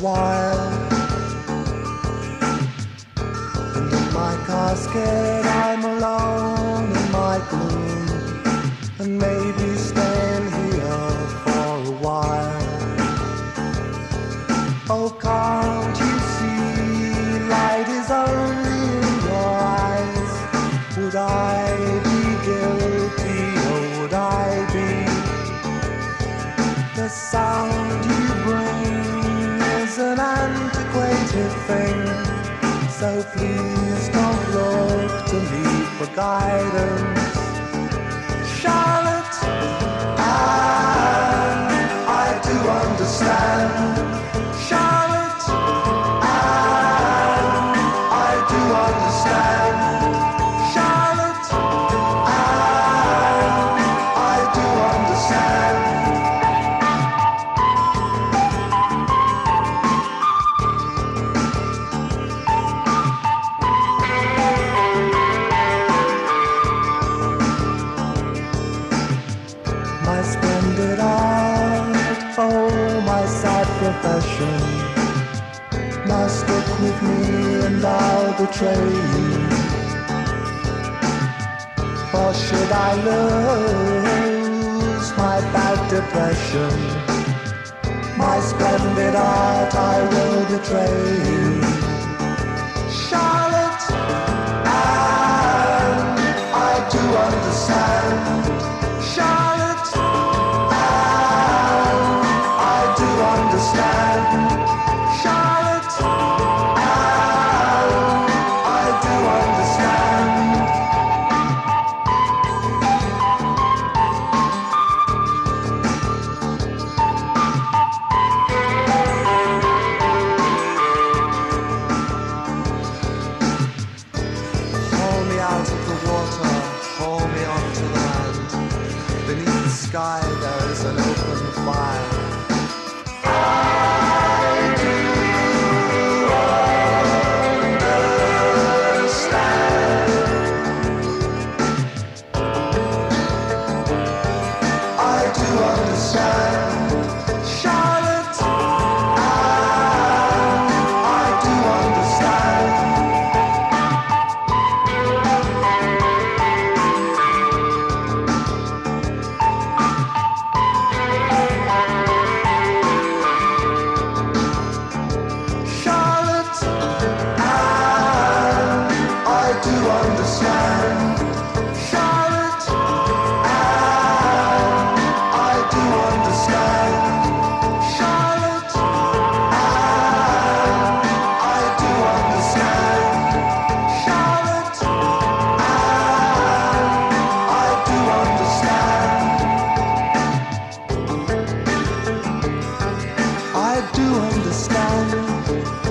while. And in my casket, I'm alone in my gloom, and maybe. please don't look to me for guidance. it out. Oh, my sad profession. Now stick with me and I'll betray you. Or should I lose my bad depression, my splendid art I will betray you. sky there is an open fire. understand